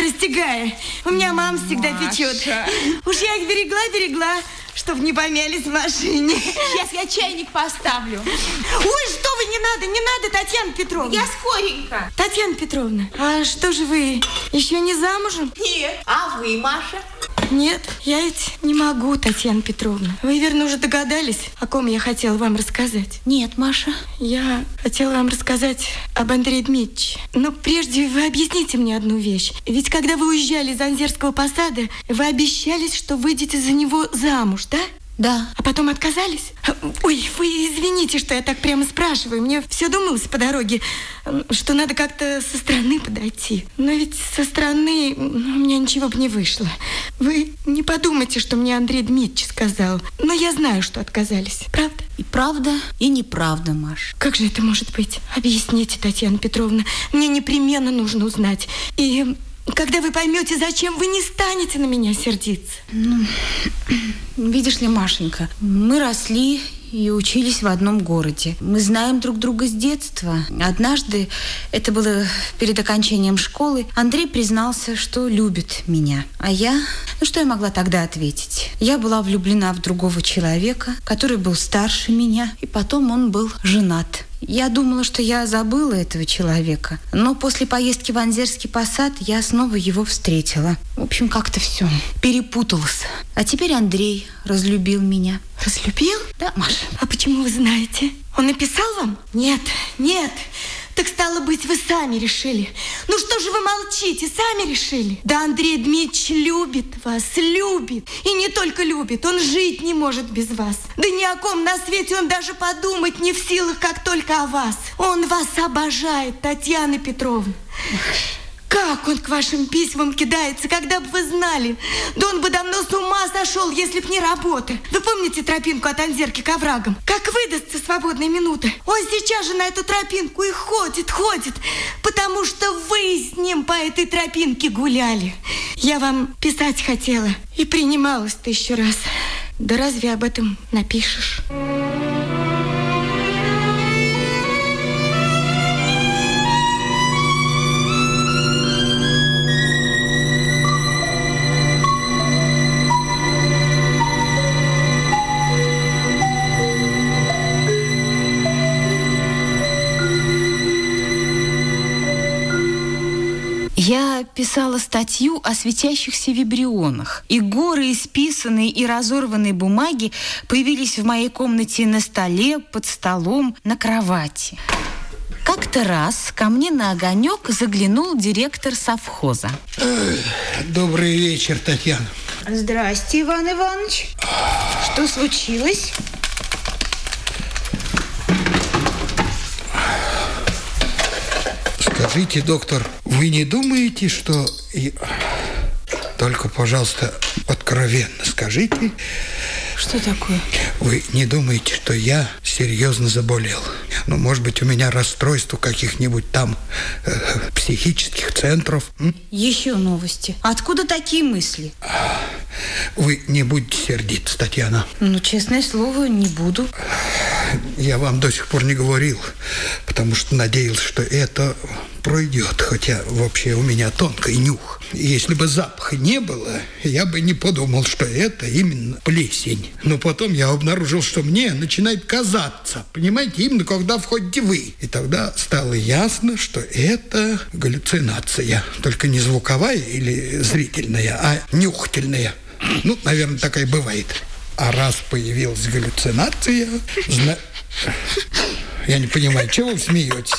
завтра стягая. У меня мама всегда Маша. печет. Уж я их берегла-берегла, чтобы не помялись в машине. Сейчас я чайник поставлю. Ой, что вы, не надо, не надо, Татьяна Петровна. Я скоренько. Татьяна Петровна, а что же вы, еще не замужем? Нет. А вы, Маша? Нет, я ведь не могу, Татьяна Петровна. Вы, верно, уже догадались, о ком я хотела вам рассказать. Нет, Маша. Я хотела вам рассказать об Андрее Дмитриевиче. Но прежде вы объясните мне одну вещь. Ведь когда вы уезжали из Анзерского посада, вы обещались, что выйдете за него замуж, да? Да. А потом отказались? Ой, вы извините, что я так прямо спрашиваю. Мне все думалось по дороге, что надо как-то со стороны подойти. Но ведь со стороны у меня ничего бы не вышло. Вы не подумайте, что мне Андрей Дмитриевич сказал. Но я знаю, что отказались. Правда? И правда, и неправда, Маш. Как же это может быть? Объясните, Татьяна Петровна. Мне непременно нужно узнать. И когда вы поймете, зачем, вы не станете на меня сердиться. Ну, видишь ли, Машенька, мы росли и учились в одном городе. Мы знаем друг друга с детства. Однажды, это было перед окончанием школы, Андрей признался, что любит меня. А я... Ну, что я могла тогда ответить? Я была влюблена в другого человека, который был старше меня, и потом он был женат. Я думала, что я забыла этого человека. Но после поездки в Анзерский посад я снова его встретила. В общем, как-то все перепуталось. А теперь Андрей разлюбил меня. Разлюбил? Да, Маша. А почему вы знаете? Он написал вам? Нет, нет. Так стало быть, вы сами решили. Ну что же вы молчите, сами решили? Да Андрей Дмитриевич любит вас, любит. И не только любит, он жить не может без вас. Да ни о ком на свете он даже подумать не в силах, как только о вас. Он вас обожает, Татьяна Петровна. Как он к вашим письмам кидается, когда бы вы знали? Да он бы давно с ума сошел, если б не работа. Вы помните тропинку от Анзерки к оврагам? Как выдастся свободная минута? Он сейчас же на эту тропинку и ходит, ходит, потому что вы с ним по этой тропинке гуляли. Я вам писать хотела и принималась тысячу раз. Да разве об этом напишешь? Я писала статью о светящихся вибрионах, и горы исписанной и разорванной бумаги появились в моей комнате на столе, под столом, на кровати. Как-то раз ко мне на огонек заглянул директор совхоза. Добрый вечер, Татьяна. Здрасте, Иван Иванович. Что случилось? Скажите, доктор, вы не думаете, что... Только, пожалуйста, откровенно скажите, Что такое? вы не думаете, что я серьезно заболел? Ну, может быть, у меня расстройство каких-нибудь там э, психических центров? м? Еще новости. Откуда такие мысли? Вы не будете сердиться, Татьяна. Ну, честное слово, не буду. Я вам до сих пор не говорил, потому что надеялся, что это пройдет, хотя вообще у меня тонкий нюх. Если бы запаха не было, я бы не подумал, что это именно плесень. Но потом я обнаружил, что мне начинает казаться, понимаете, именно когда входите вы. И тогда стало ясно, что это галлюцинация, только не звуковая или зрительная, а нюхательная. Ну, наверное, такая бывает. А раз появилась галлюцинация, зна... Я не понимаю, чего вы смеетесь?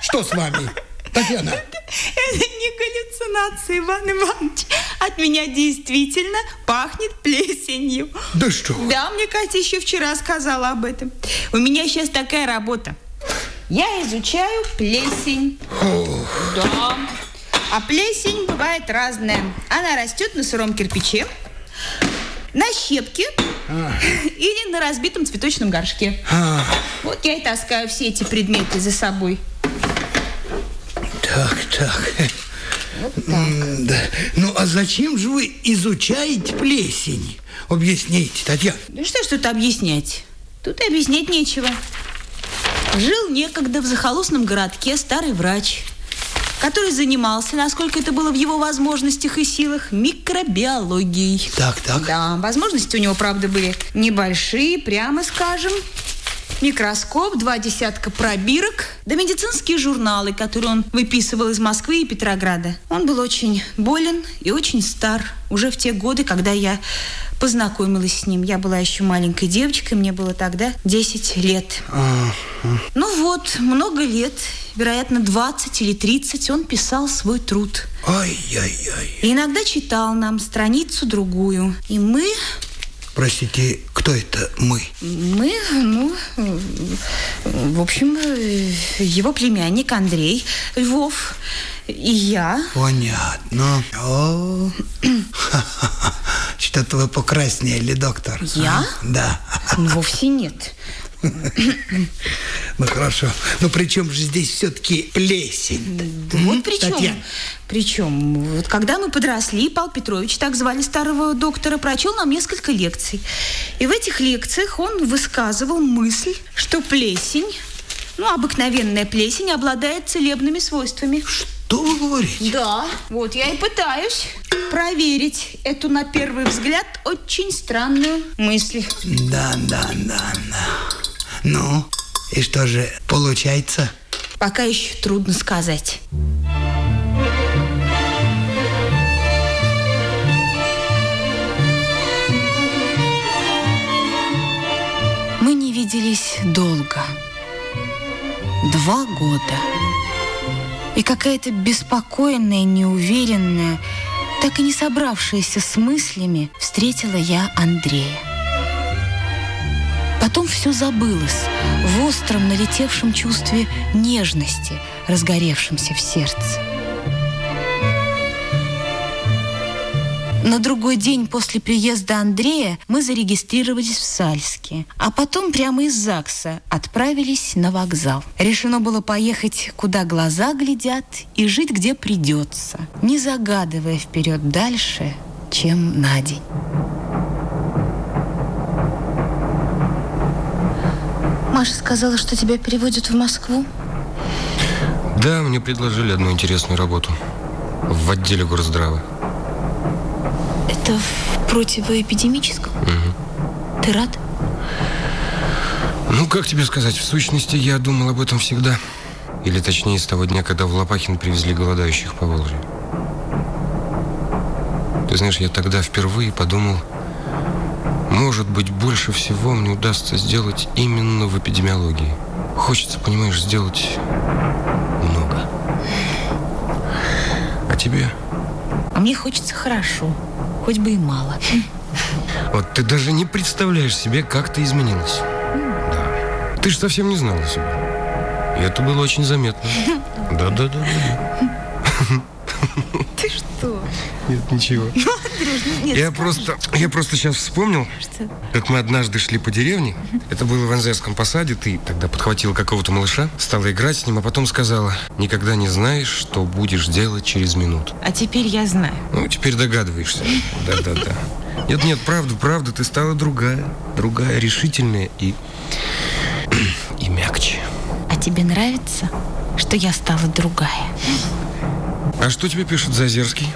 Что с вами, Татьяна? Это не галлюцинация, Иван Иванович. От меня действительно пахнет плесенью. Да что? вы? Да, мне Катя еще вчера сказала об этом. У меня сейчас такая работа. Я изучаю плесень. Да. А плесень бывает разная. Она растет на сыром кирпиче, на щепке или на разбитом цветочном горшке. А, Вот я и таскаю все эти предметы за собой. так, так. М, Да. Ну, а зачем же вы изучаете плесень? Объясните, Татьяна. Да что ж тут объяснять? Тут и объяснять нечего. Жил некогда в захолустном городке старый врач. Который занимался, насколько это было в его возможностях и силах, микробиологией. Так, так. Да, возможности у него, правда, были небольшие, прямо скажем. Микроскоп, два десятка пробирок, да медицинские журналы, которые он выписывал из Москвы и Петрограда. Он был очень болен и очень стар. Уже в те годы, когда я познакомилась с ним. Я была еще маленькой девочкой, мне было тогда 10 лет. Ну вот, много лет, вероятно, 20 или 30, он писал свой труд. Ай-яй-яй. И иногда читал нам страницу другую. И мы Простите, кто это мы? Мы, ну, в общем, его племянник Андрей Львов и я. Понятно. О, Что-то вы покраснели, доктор. Я? А? Да. Ну, вовсе нет. Ну хорошо. Но при чем же здесь все-таки плесень? Да вот при чем. Татьяна. Причем, вот когда мы подросли, Павел Петрович, так звали старого доктора, прочел нам несколько лекций. И в этих лекциях он высказывал мысль, что плесень, ну, обыкновенная плесень, обладает целебными свойствами. Что вы говорите? Да, вот я и пытаюсь проверить эту, на первый взгляд, очень странную мысль. Да, да, да, да. Ну, и что же получается? Пока еще трудно сказать. Мы не виделись долго. Два года. И какая-то беспокойная, неуверенная, так и не собравшаяся с мыслями, встретила я Андрея. Потом все забылось в остром налетевшем чувстве нежности, разгоревшемся в сердце. На другой день после приезда Андрея мы зарегистрировались в Сальске, а потом прямо из ЗАГСа отправились на вокзал. Решено было поехать, куда глаза глядят, и жить, где придется, не загадывая вперед дальше, чем на день. Маша сказала, что тебя переводят в Москву. Да, мне предложили одну интересную работу в отделе горздрава. Это в противоэпидемическом? Мгм. Ты рад? Ну, как тебе сказать, в сущности, я думал об этом всегда. Или точнее, с того дня, когда в Лопахин привезли голодающих по Волжье. Ты знаешь, я тогда впервые подумал, может быть, больше всего мне удастся сделать именно в эпидемиологии. Хочется, понимаешь, сделать много. А тебе? А мне хочется хорошо, хоть бы и мало. Вот ты даже не представляешь себе, как ты изменилась. Да. Ты же совсем не знала себя. И это было очень заметно. Да-да-да. Ты что? Нет, ничего. Я просто, я просто сейчас вспомнил, Что? как мы однажды шли по деревне. Это было в Анзерском посаде. Ты тогда подхватила какого-то малыша, стала играть с ним, а потом сказала, никогда не знаешь, что будешь делать через минуту. А теперь я знаю. Ну, теперь догадываешься. Да-да-да. Нет, нет, правда, правда, ты стала другая. Другая, решительная и... и мягче. А тебе нравится, что я стала другая? А что тебе пишет Зазерский?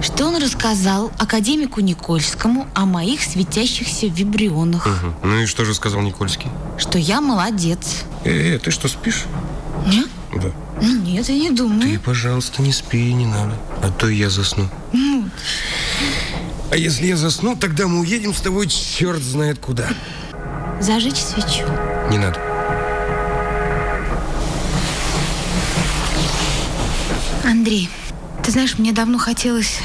Что он рассказал академику Никольскому о моих светящихся вибрионах? Мгм. Ну и что же сказал Никольский? Что я молодец. Э, э, ты что, спишь? Нет? Да. Ну, нет, я не думаю. Ты, пожалуйста, не спи, не надо. А то я засну. А если я засну, тогда мы уедем с тобой черт знает куда. Зажечь свечу. Не надо. Андрей, ты знаешь, мне давно хотелось...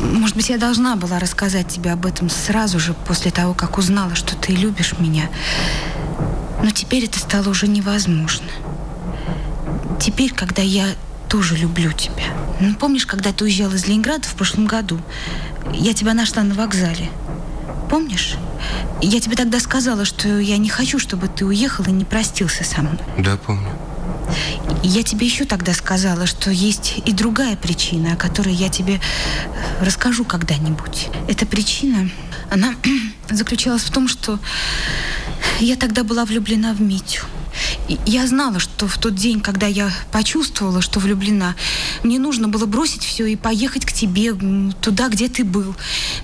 Может быть, я должна была рассказать тебе об этом сразу же, после того, как узнала, что ты любишь меня. Но теперь это стало уже невозможно. Теперь, когда я тоже люблю тебя. Ну, помнишь, когда ты уезжал из Ленинграда в прошлом году? Я тебя нашла на вокзале. Помнишь? Я тебе тогда сказала, что я не хочу, чтобы ты уехал и не простился со мной. Да, помню. Я тебе еще тогда сказала, что есть и другая причина, о которой я тебе расскажу когда-нибудь. Эта причина, она заключалась в том, что я тогда была влюблена в Митю. Я знала, что в тот день, когда я почувствовала, что влюблена, мне нужно было бросить все и поехать к тебе, туда, где ты был.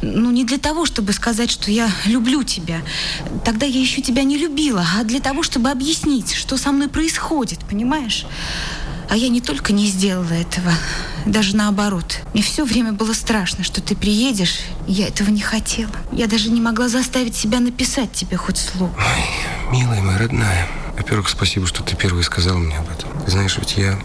Ну, не для того, чтобы сказать, что я люблю тебя. Тогда я еще тебя не любила, а для того, чтобы объяснить, что со мной происходит, понимаешь? А я не только не сделала этого, даже наоборот. Мне все время было страшно, что ты приедешь, и я этого не хотела. Я даже не могла заставить себя написать тебе хоть слово. Ой, милая моя родная, во-первых, спасибо, что ты первый сказал мне об этом. Знаешь, ведь я...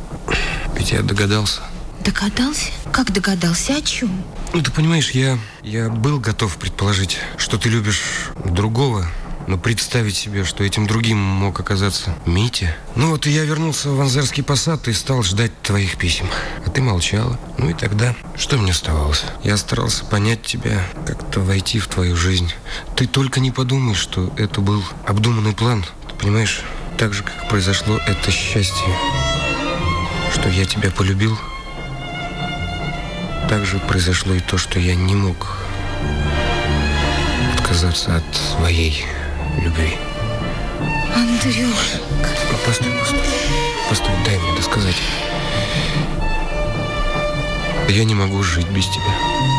Ведь я догадался. Догадался? Как догадался? О чем? Ну, ты понимаешь, я... Я был готов предположить, что ты любишь другого, но представить себе, что этим другим мог оказаться Митя... Ну вот и я вернулся в Анзерский посад и стал ждать твоих писем. А ты молчала. Ну и тогда что мне оставалось? Я старался понять тебя, как-то войти в твою жизнь. Ты только не подумай, что это был обдуманный план. Ты понимаешь, так же, как произошло это счастье, что я тебя полюбил, так же произошло и то, что я не мог отказаться от своей любви. Андрюшка. Постой, постой. Постой, дай мне досказать. Я не могу жить без тебя.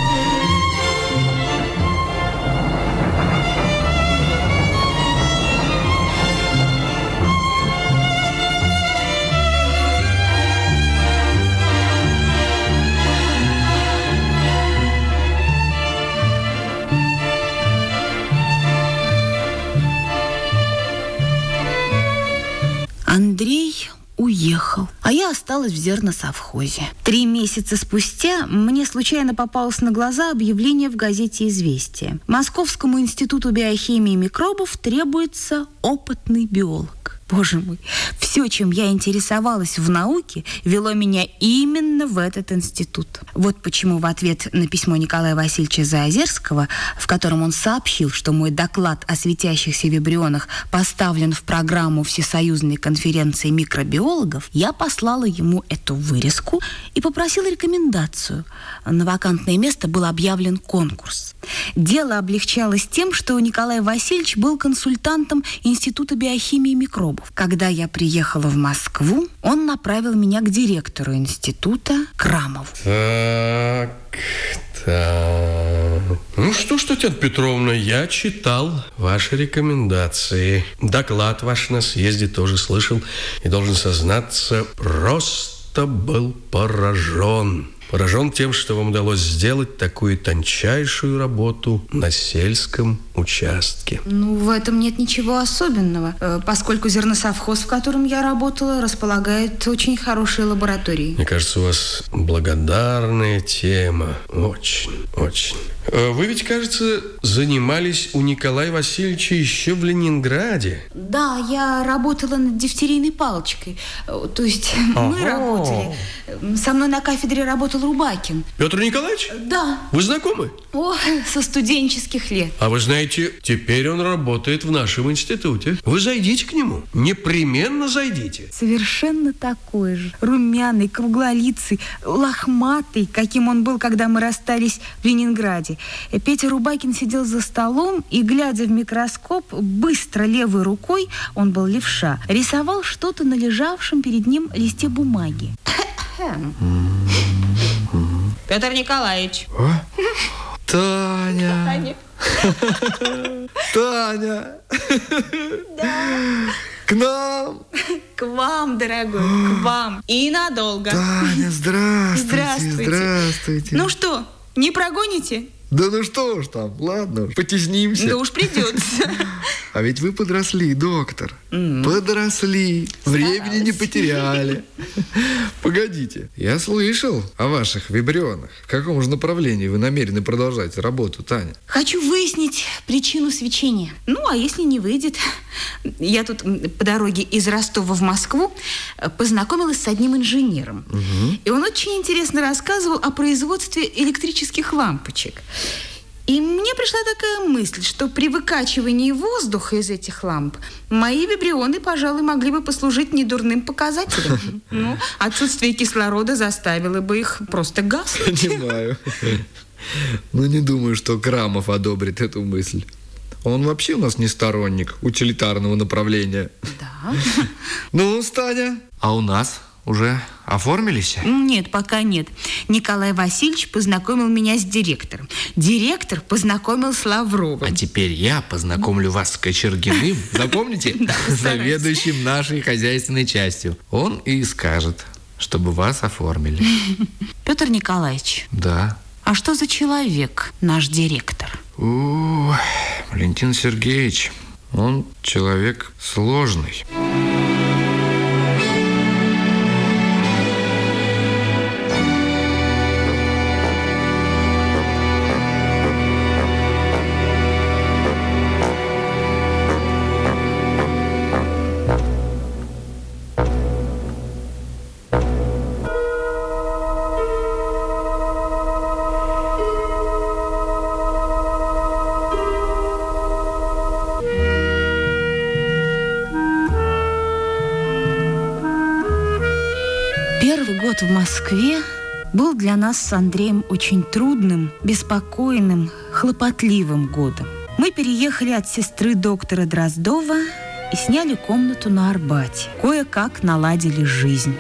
Я осталась в зерносовхозе. Три месяца спустя мне случайно попалось на глаза объявление в газете «Известия». Московскому институту биохимии микробов требуется опытный биолог. Боже мой, все, чем я интересовалась в науке, вело меня именно в этот институт. Вот почему в ответ на письмо Николая Васильевича Заозерского, в котором он сообщил, что мой доклад о светящихся вибрионах поставлен в программу Всесоюзной конференции микробиологов, я послала ему эту вырезку и попросила рекомендацию. На вакантное место был объявлен конкурс. Дело облегчалось тем, что Николай Васильевич был консультантом Института биохимии микробов. Когда я приехала в Москву, он направил меня к директору института Крамову. Так, так. Ну что ж, Татьяна Петровна, я читал ваши рекомендации. Доклад ваш на съезде тоже слышал. И должен сознаться, просто был поражен. Поражен тем, что вам удалось сделать такую тончайшую работу на сельском участке. Ну, в этом нет ничего особенного, э, поскольку зерносовхоз, в котором я работала, располагает очень хорошей лабораторией. Мне кажется, у вас благодарная тема. Очень, очень. Э, Вы ведь, кажется, занимались у Николая Васильевича еще в Ленинграде. Да, я работала над дифтерийной палочкой. Э, То есть мы работали. Со мной на кафедре работал Рубакин. Петр Николаевич, Да. вы знакомы? О, со студенческих лет. А вы знаете, теперь он работает в нашем институте. Вы зайдите к нему. Непременно зайдите. Совершенно такой же. Румяный, круглолицый, лохматый, каким он был, когда мы расстались в Ленинграде. Э, Петя Рубакин сидел за столом и, глядя в микроскоп, быстро левой рукой, он был левша, рисовал что-то на лежавшем перед ним листе бумаги. Петр Николаевич. Таня. Таня. К нам. К вам, дорогой, к вам. И надолго. Таня, здравствуйте. Здравствуйте. Здравствуйте. Ну что, не прогоните? Да ну что ж там, ладно, уж, потеснимся. Да уж придется. А ведь вы подросли, доктор. Подросли. Времени не потеряли. Погодите, я слышал о ваших вибрионах. В каком же направлении вы намерены продолжать работу, Таня? Хочу выяснить причину свечения. Ну, а если не выйдет? Я тут по дороге из Ростова в Москву э, познакомилась с одним инженером. И он очень интересно рассказывал о производстве электрических лампочек. И мне пришла такая мысль, что при выкачивании воздуха из этих ламп мои вибрионы, пожалуй, могли бы послужить недурным показателем. Ну, отсутствие кислорода заставило бы их просто гаснуть. Понимаю. Но не думаю, что Крамов одобрит эту мысль. Он вообще у нас не сторонник утилитарного направления. Да. Ну, Станя, а у нас уже оформились? Нет, пока нет. Николай Васильевич познакомил меня с директором. Директор познакомил с Лавровым. А теперь я познакомлю вас с Кочергиным, запомните, заведующим нашей хозяйственной частью. Он и скажет, чтобы вас оформили. Петр Николаевич, Да. а что за человек наш директор? Валентин Сергеевич, он человек сложный. Для нас с Андреем очень трудным, беспокойным, хлопотливым годом. Мы переехали от сестры доктора Дроздова и сняли комнату на Арбате. Кое-как наладили жизнь.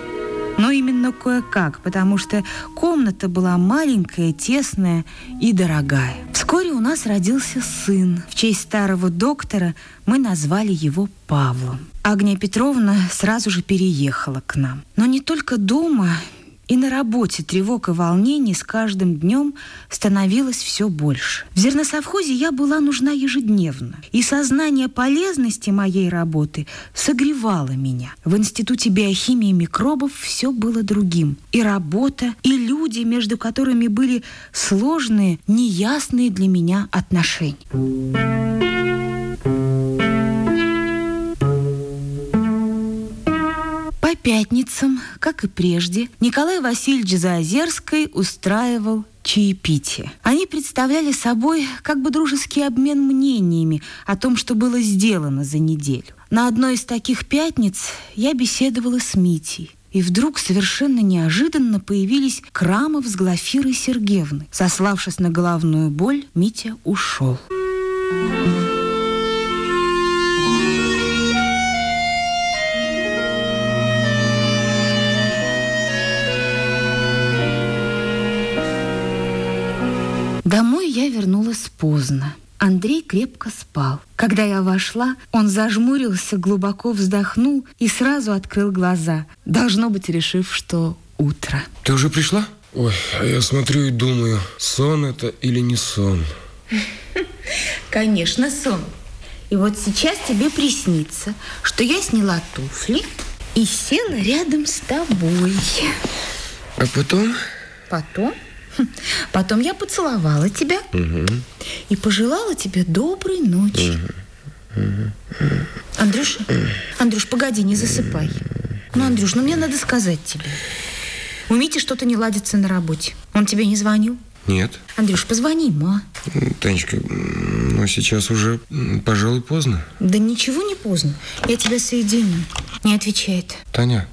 Но именно кое-как, потому что комната была маленькая, тесная и дорогая. Вскоре у нас родился сын. В честь старого доктора мы назвали его Павлом. Агния Петровна сразу же переехала к нам. Но не только дома и на работе тревог и волнений с каждым днем становилось все больше. В зерносовхозе я была нужна ежедневно, и сознание полезности моей работы согревало меня. В Институте биохимии микробов все было другим. И работа, и люди, между которыми были сложные, неясные для меня отношения. Пятницам, как и прежде, Николай Васильевич Заозерской устраивал чаепитие. Они представляли собой как бы дружеский обмен мнениями о том, что было сделано за неделю. На одной из таких пятниц я беседовала с Митей. И вдруг совершенно неожиданно появились Крамов с Глафирой Сергеевной. Сославшись на головную боль, Митя ушел. Домой я вернулась поздно. Андрей крепко спал. Когда я вошла, он зажмурился, глубоко вздохнул и сразу открыл глаза, должно быть, решив, что утро. Ты уже пришла? Ой, а я смотрю и думаю, сон это или не сон. Конечно, сон. И вот сейчас тебе приснится, что я сняла туфли и села рядом с тобой. А потом? Потом, потом я поцеловала тебя и пожелала тебе доброй ночи. Андрюша, Андрюш, погоди, не засыпай. Ну, Андрюш, ну мне надо сказать тебе. У Мити что-то не ладится на работе. Он тебе не звонил? Нет. Андрюш, позвони ему, а? М, Танечка, м, ну сейчас уже, м, пожалуй, поздно. Да ничего не поздно. Я тебя соединю. Не отвечает. Таня,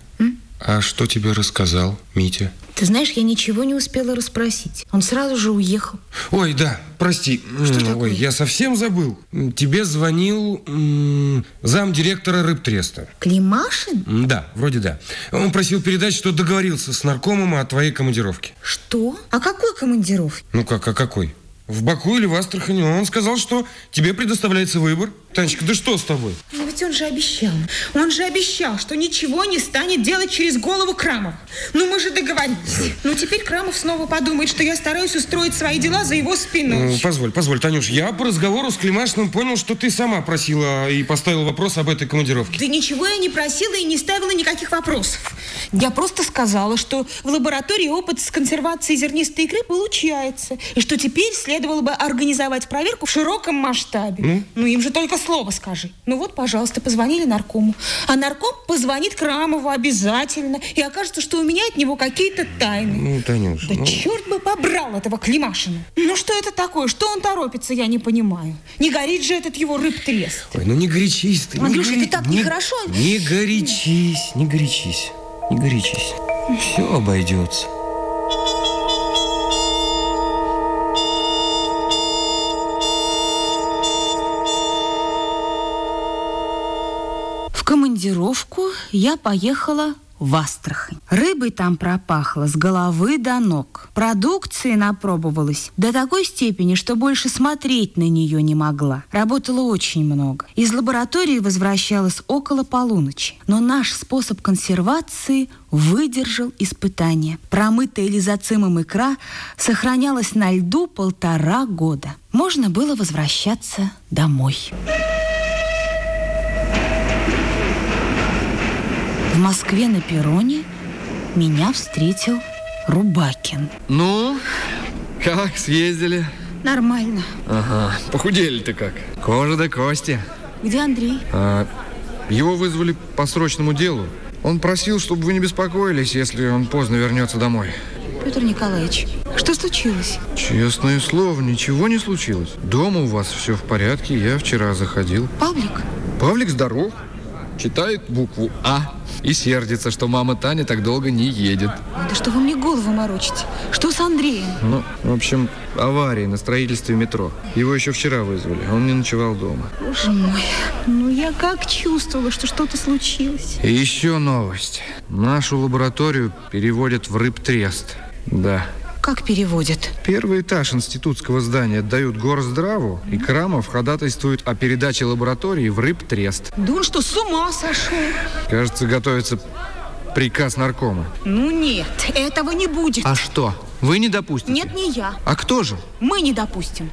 а что тебе рассказал Митя? Ты знаешь, я ничего не успела расспросить. Он сразу же уехал. Ой, да, прости. Что М, такое? Ой, я совсем забыл. Тебе звонил м, замдиректора рыбтреста. Климашин? Да, вроде да. Он просил передать, что договорился с наркомом о твоей командировке. Что? А какой командировки? Ну как, а какой? В Баку или в Астрахани. Он сказал, что тебе предоставляется выбор. Танечка, да что с тобой? Но ведь он же обещал. Он же обещал, что ничего не станет делать через голову Крамова. Ну, мы же договорились. Ну, теперь Крамов снова подумает, что я стараюсь устроить свои дела за его спиной. Ну, Позволь, позволь, Танюш, я по разговору с Климашиным понял, что ты сама просила и поставила вопрос об этой командировке. Да ничего я не просила и не ставила никаких вопросов. Я просто сказала, что в лаборатории опыт с консервацией зернистой икры получается. И что теперь следовало бы организовать проверку в широком масштабе. Ну, им же только слово скажи. Ну вот, пожалуйста, позвонили наркому. А нарком позвонит Крамову обязательно. И окажется, что у меня от него какие-то тайны. Ну, Танюш, Да ну, черт бы побрал этого Климашина. Ну что это такое? Что он торопится, я не понимаю. Не горит же этот его рыбтрест. Ой, ну не горячись ты. не Андрюша, гори- ты так не- нехорошо. Не горячись, не горячись, не горячись, все обойдется. В командировку я поехала в Астрахань. Рыбой там пропахло с головы до ног. Продукции напробовалась до такой степени, что больше смотреть на нее не могла. Работала очень много. Из лаборатории возвращалась около полуночи. Но наш способ консервации выдержал испытание. Промытая лизоцимом икра сохранялась на льду полтора года. Можно было возвращаться домой. В Москве на перроне меня встретил Рубакин. Ну, как съездили? Нормально. Ага, похудели-то как? Кожа до кости. Где Андрей? А, его вызвали по срочному делу. Он просил, чтобы вы не беспокоились, если он поздно вернется домой. Петр Николаевич, что случилось? Честное слово, ничего не случилось. Дома у вас все в порядке, я вчера заходил. Павлик? Павлик здоров. Читает букву А и сердится, что мама Таня так долго не едет. Да что вы мне голову морочите? Что с Андреем? Ну, в общем, авария на строительстве метро. Его еще вчера вызвали, а он не ночевал дома. Боже мой, ну я как чувствовала, что что-то случилось. И еще новость. Нашу лабораторию переводят в рыбтрест. Да. Как переводят? Первый этаж институтского здания отдают горздраву, и Крамов ходатайствует о передаче лаборатории в рыбтрест. Да он что, с ума сошел? Кажется, готовится приказ наркома. Ну нет, этого не будет. А что? Вы не допустите? Нет, не я. А кто же? Мы не допустим.